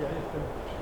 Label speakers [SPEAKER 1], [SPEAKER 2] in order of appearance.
[SPEAKER 1] Ja, jestem.